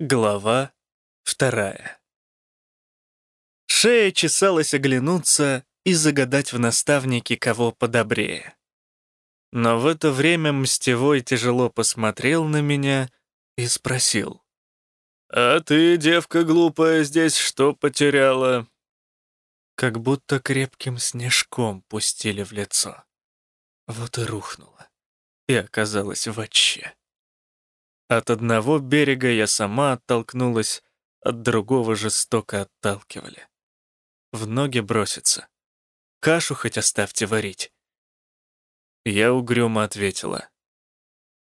Глава вторая. Шея чесалась оглянуться и загадать в наставнике кого подобрее. Но в это время Мстевой тяжело посмотрел на меня и спросил. «А ты, девка глупая, здесь что потеряла?» Как будто крепким снежком пустили в лицо. Вот и рухнула. И оказалась в отче. От одного берега я сама оттолкнулась, от другого жестоко отталкивали. В ноги броситься. Кашу хоть оставьте варить. Я угрюмо ответила.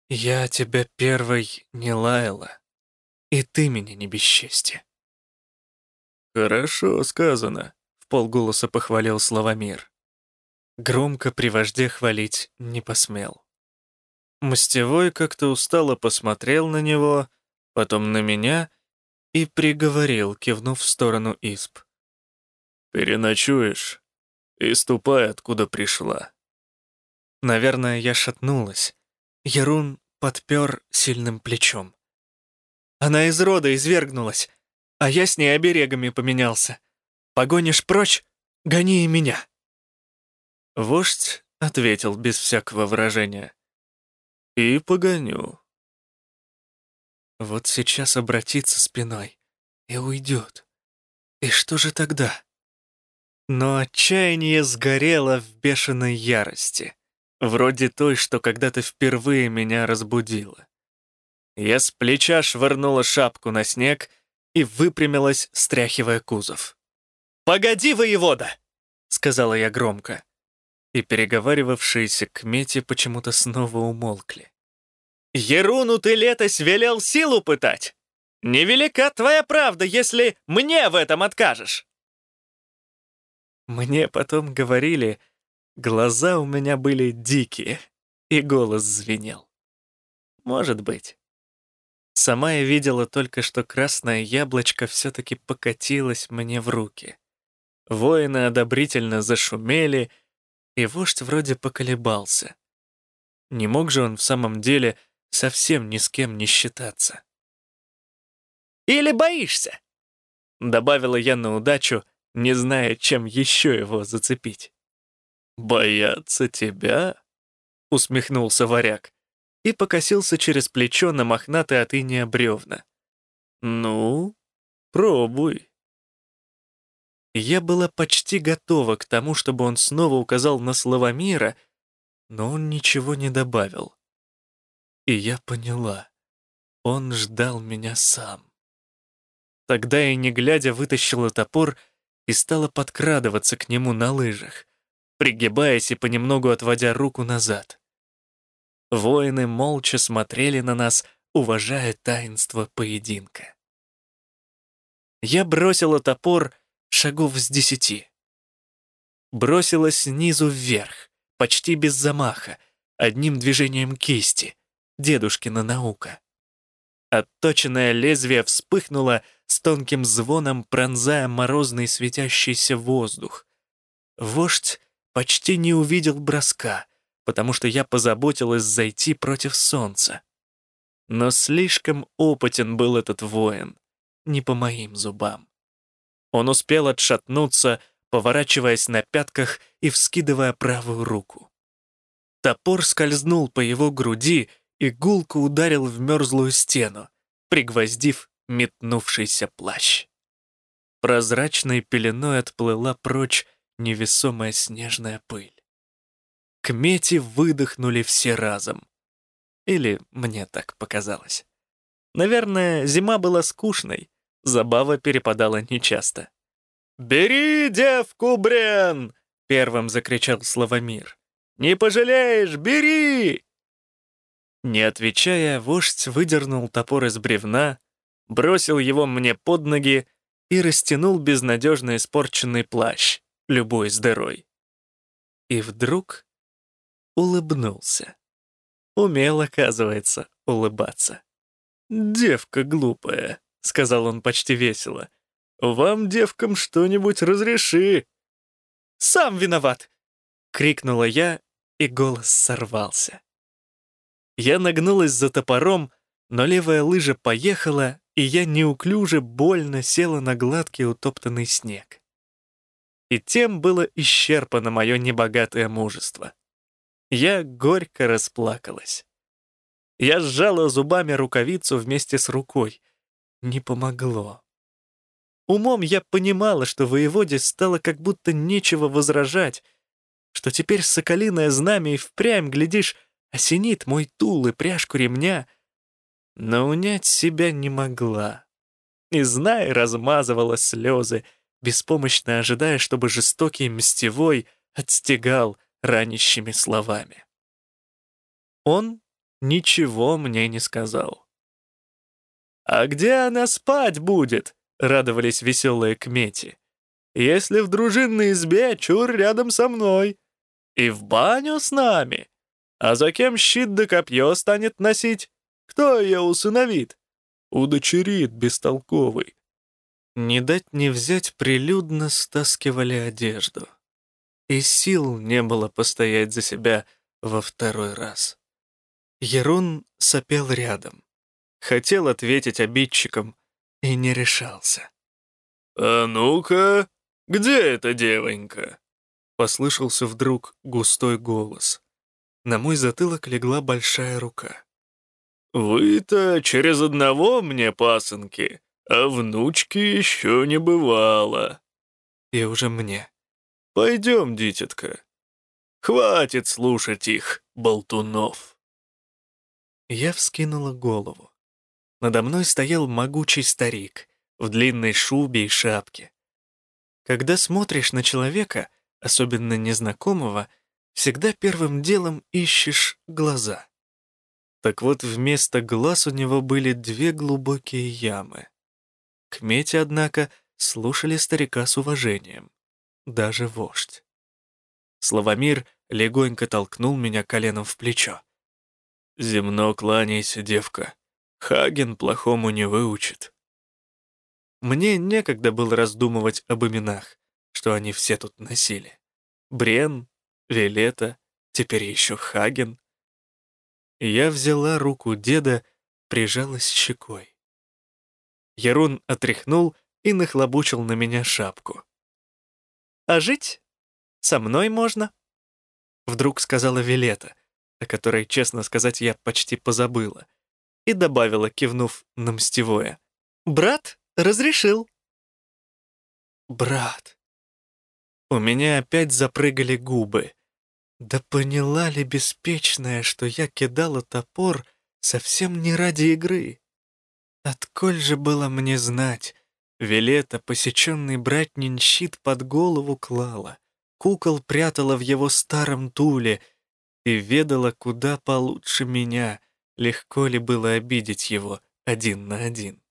«Я тебя первой не лаяла, и ты меня не бесчести». «Хорошо сказано», — в полголоса похвалил Славомир. Громко при вожде хвалить не посмел. Мостевой как-то устало посмотрел на него, потом на меня и приговорил, кивнув в сторону исп. «Переночуешь и ступай, откуда пришла». Наверное, я шатнулась. Ярун подпер сильным плечом. Она из рода извергнулась, а я с ней оберегами поменялся. Погонишь прочь, гони и меня. Вождь ответил без всякого выражения и погоню. Вот сейчас обратится спиной и уйдет. И что же тогда? Но отчаяние сгорело в бешеной ярости, вроде той, что когда-то впервые меня разбудило. Я с плеча швырнула шапку на снег и выпрямилась, стряхивая кузов. «Погоди, воевода!» — сказала я громко и переговаривавшиеся к Мете почему-то снова умолкли. «Еруну ты летось велел силу пытать? Невелика твоя правда, если мне в этом откажешь!» Мне потом говорили, глаза у меня были дикие, и голос звенел. Может быть. Сама я видела только, что красное яблочко все-таки покатилось мне в руки. Воины одобрительно зашумели — и вождь вроде поколебался. Не мог же он в самом деле совсем ни с кем не считаться. «Или боишься?» — добавила я на удачу, не зная, чем еще его зацепить. «Бояться тебя?» — усмехнулся варяг и покосился через плечо на мохнатые от иния бревна. «Ну, пробуй». Я была почти готова к тому, чтобы он снова указал на слова мира, но он ничего не добавил. И я поняла, он ждал меня сам. Тогда я, не глядя, вытащила топор и стала подкрадываться к нему на лыжах, пригибаясь и понемногу отводя руку назад. Воины молча смотрели на нас, уважая таинство поединка. Я бросила топор шагов с десяти. Бросилась снизу вверх, почти без замаха, одним движением кисти. Дедушкина наука. Отточенное лезвие вспыхнуло с тонким звоном, пронзая морозный светящийся воздух. Вождь почти не увидел броска, потому что я позаботилась зайти против солнца. Но слишком опытен был этот воин, не по моим зубам. Он успел отшатнуться, поворачиваясь на пятках и вскидывая правую руку. Топор скользнул по его груди и гулко ударил в мерзлую стену, пригвоздив метнувшийся плащ. Прозрачной пеленой отплыла прочь невесомая снежная пыль. К мете выдохнули все разом. Или мне так показалось. Наверное, зима была скучной, Забава перепадала нечасто. «Бери девку, Брен!» — первым закричал Славомир. «Не пожалеешь, бери!» Не отвечая, вождь выдернул топор из бревна, бросил его мне под ноги и растянул безнадежно испорченный плащ, любой с дырой. И вдруг улыбнулся. Умел, оказывается, улыбаться. «Девка глупая», — сказал он почти весело. «Вам, девкам, что-нибудь разреши». «Сам виноват!» — крикнула я, и голос сорвался. Я нагнулась за топором, но левая лыжа поехала и я неуклюже больно села на гладкий утоптанный снег. И тем было исчерпано мое небогатое мужество. Я горько расплакалась. Я сжала зубами рукавицу вместе с рукой. Не помогло. Умом я понимала, что воеводе стало как будто нечего возражать, что теперь соколиное знамя и впрямь, глядишь, осенит мой тул и пряжку ремня, но унять себя не могла. И, зная, размазывала слезы, беспомощно ожидая, чтобы жестокий мстевой отстегал ранящими словами. Он ничего мне не сказал. «А где она спать будет?» — радовались веселые кмети. «Если в дружинной избе, чур рядом со мной. И в баню с нами. А за кем щит да копье станет носить? Кто ее усыновит? Удочерит бестолковый». Не дать не взять прилюдно стаскивали одежду. И сил не было постоять за себя во второй раз. Ерун сопел рядом. Хотел ответить обидчикам и не решался. «А ну-ка, где эта девонька?» Послышался вдруг густой голос. На мой затылок легла большая рука. «Вы-то через одного мне пасынки, а внучки еще не бывало». И уже мне. «Пойдем, дитятка. Хватит слушать их, болтунов». Я вскинула голову. Надо мной стоял могучий старик в длинной шубе и шапке. Когда смотришь на человека, особенно незнакомого, всегда первым делом ищешь глаза. Так вот, вместо глаз у него были две глубокие ямы. Кмети, однако, слушали старика с уважением. Даже вождь. Славомир легонько толкнул меня коленом в плечо. Земно кланяйся, девка. Хаген плохому не выучит. Мне некогда было раздумывать об именах, что они все тут носили. Брен, Вилета, теперь еще Хаген. Я взяла руку деда, прижалась щекой. Ярун отряхнул и нахлобучил на меня шапку. «А жить со мной можно?» Вдруг сказала Вилета — о которой, честно сказать, я почти позабыла, и добавила, кивнув на мстевое. «Брат разрешил». «Брат». У меня опять запрыгали губы. Да поняла ли беспечная, что я кидала топор совсем не ради игры? Отколь же было мне знать, Вилета, посеченный братнин щит под голову клала, кукол прятала в его старом туле — и ведала куда получше меня, легко ли было обидеть его один на один.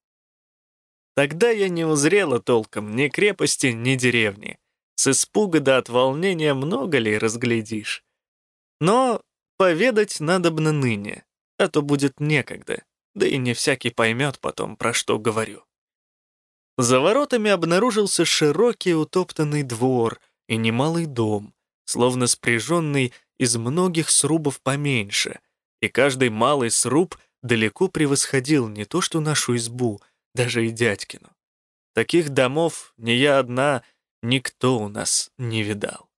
Тогда я не узрела толком ни крепости, ни деревни. С испуга да от волнения много ли разглядишь. Но поведать надобно ныне, а то будет некогда, да и не всякий поймет потом, про что говорю. За воротами обнаружился широкий утоптанный двор и немалый дом, словно спряженный из многих срубов поменьше, и каждый малый сруб далеко превосходил не то что нашу избу, даже и дядькину. Таких домов ни я одна, никто у нас не видал.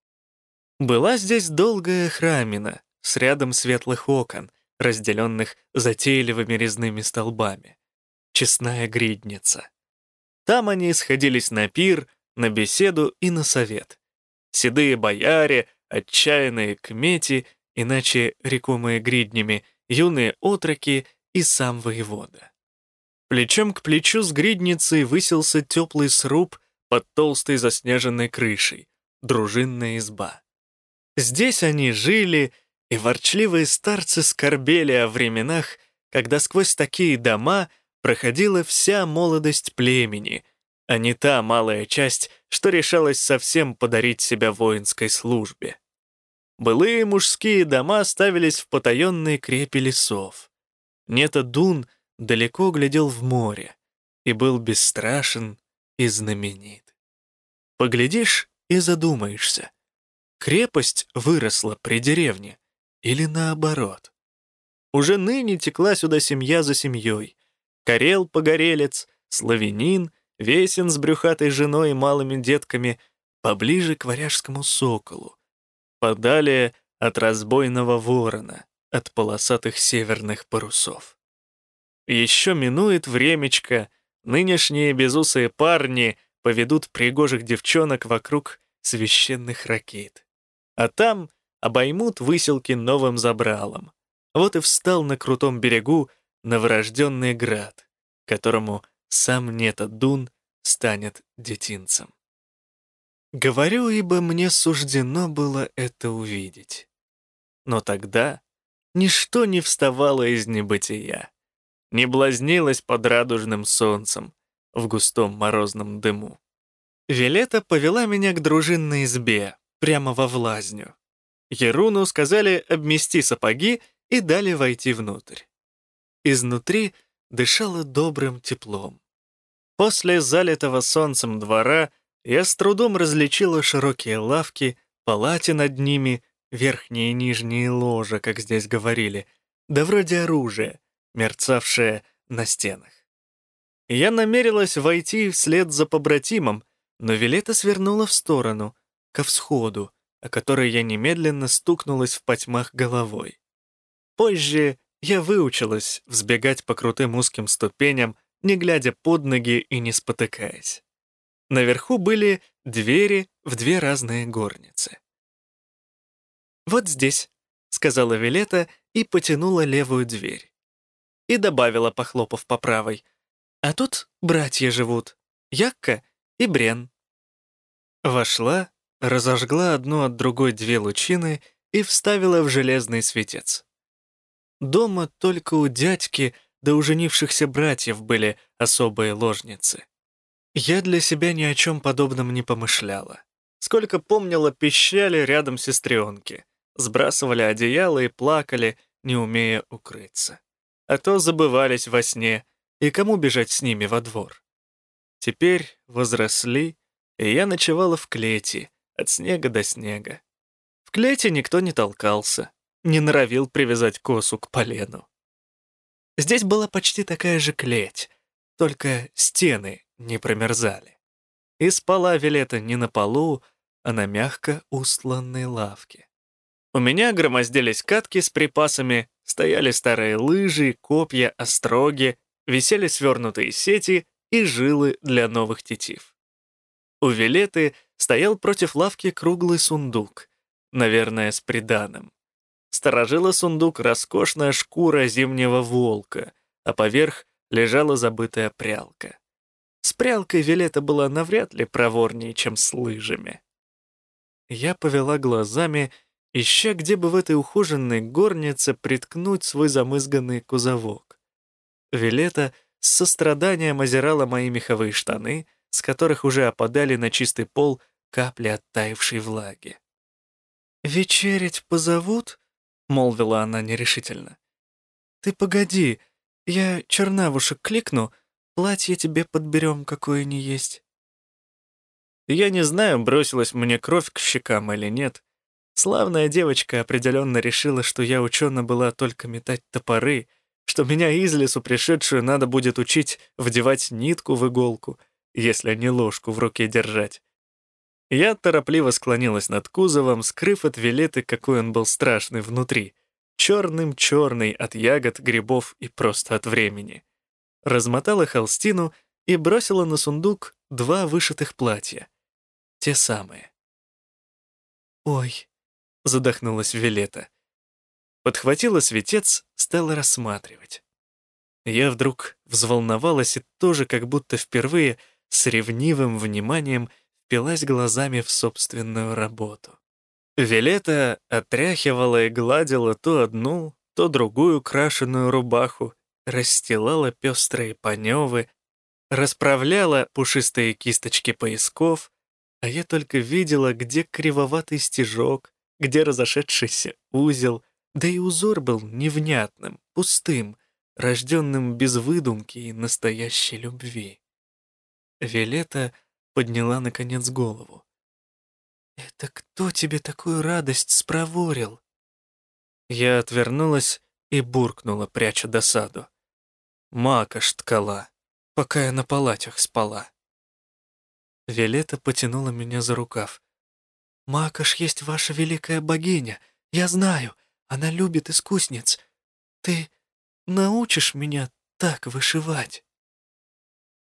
Была здесь долгая храмина с рядом светлых окон, разделенных затейливыми резными столбами. Честная гридница. Там они сходились на пир, на беседу и на совет. Седые бояре — отчаянные кмети, иначе рекомые гриднями, юные отроки и сам воевода. Плечом к плечу с гридницей высился теплый сруб под толстой заснеженной крышей, дружинная изба. Здесь они жили, и ворчливые старцы скорбели о временах, когда сквозь такие дома проходила вся молодость племени, а не та малая часть, что решалась совсем подарить себя воинской службе. Былые мужские дома ставились в потаенные крепи лесов. Нета Дун далеко глядел в море и был бесстрашен и знаменит. Поглядишь и задумаешься, крепость выросла при деревне или наоборот. Уже ныне текла сюда семья за семьей, Карел-погорелец, славянин, весен с брюхатой женой и малыми детками, поближе к варяжскому соколу, подалее от разбойного ворона, от полосатых северных парусов. Еще минует времечко, нынешние безусые парни поведут пригожих девчонок вокруг священных ракет. А там обоймут выселки новым забралом. Вот и встал на крутом берегу новорожденный град, которому сам Нета-Дун станет детинцем. Говорю, ибо мне суждено было это увидеть. Но тогда ничто не вставало из небытия, не блазнилось под радужным солнцем в густом морозном дыму. Вилета повела меня к дружинной избе, прямо во влазню. Еруну сказали обмести сапоги и дали войти внутрь. Изнутри дышало добрым теплом. После залитого солнцем двора я с трудом различила широкие лавки, палати над ними, верхние и нижние ложа, как здесь говорили, да вроде оружия, мерцавшее на стенах. Я намерилась войти вслед за побратимом, но Вилета свернула в сторону, ко всходу, о которой я немедленно стукнулась в потьмах головой. Позже я выучилась взбегать по крутым узким ступеням, не глядя под ноги и не спотыкаясь. Наверху были двери в две разные горницы. «Вот здесь», — сказала Вилета и потянула левую дверь. И добавила, похлопав по правой, «А тут братья живут, Якка и Брен». Вошла, разожгла одну от другой две лучины и вставила в железный светец. Дома только у дядьки да у женившихся братьев были особые ложницы. Я для себя ни о чем подобном не помышляла. Сколько помнила, пищали рядом сестренки, сбрасывали одеяло и плакали, не умея укрыться. А то забывались во сне, и кому бежать с ними во двор? Теперь возросли, и я ночевала в клете, от снега до снега. В клете никто не толкался, не норовил привязать косу к полену. Здесь была почти такая же клеть, только стены не промерзали. И спала Вилета не на полу, а на мягко устланной лавке. У меня громоздились катки с припасами, стояли старые лыжи, копья, остроги, висели свернутые сети и жилы для новых тетив. У Вилеты стоял против лавки круглый сундук, наверное, с приданым. Сторожила сундук роскошная шкура зимнего волка, а поверх лежала забытая прялка. С прялкой Вилета была навряд ли проворнее, чем с лыжами. Я повела глазами, ища, где бы в этой ухоженной горнице приткнуть свой замызганный кузовок. Вилета с состраданием озирала мои меховые штаны, с которых уже опадали на чистый пол капли оттаившей влаги. «Вечерить позовут?» — молвила она нерешительно. «Ты погоди, я чернавушек кликну, платье тебе подберем, какое ни есть». Я не знаю, бросилась мне кровь к щекам или нет. Славная девочка определенно решила, что я учена была только метать топоры, что меня из лесу пришедшую надо будет учить вдевать нитку в иголку, если не ложку в руке держать. Я торопливо склонилась над кузовом, скрыв от Вилеты, какой он был страшный внутри. Черным-черный от ягод, грибов и просто от времени. Размотала холстину и бросила на сундук два вышитых платья. Те самые. «Ой», — задохнулась Вилета. Подхватила светец, стала рассматривать. Я вдруг взволновалась и тоже как будто впервые с ревнивым вниманием впилась глазами в собственную работу. Вилета отряхивала и гладила то одну, то другую крашеную рубаху, расстилала пестрые паневы, расправляла пушистые кисточки поясков, а я только видела, где кривоватый стежок, где разошедшийся узел, да и узор был невнятным, пустым, рожденным без выдумки и настоящей любви. Вилета — подняла, наконец, голову. «Это кто тебе такую радость спроворил?» Я отвернулась и буркнула, пряча досаду. Макаш ткала, пока я на палатях спала. Виолетта потянула меня за рукав. «Макаш есть ваша великая богиня. Я знаю, она любит искусниц. Ты научишь меня так вышивать?»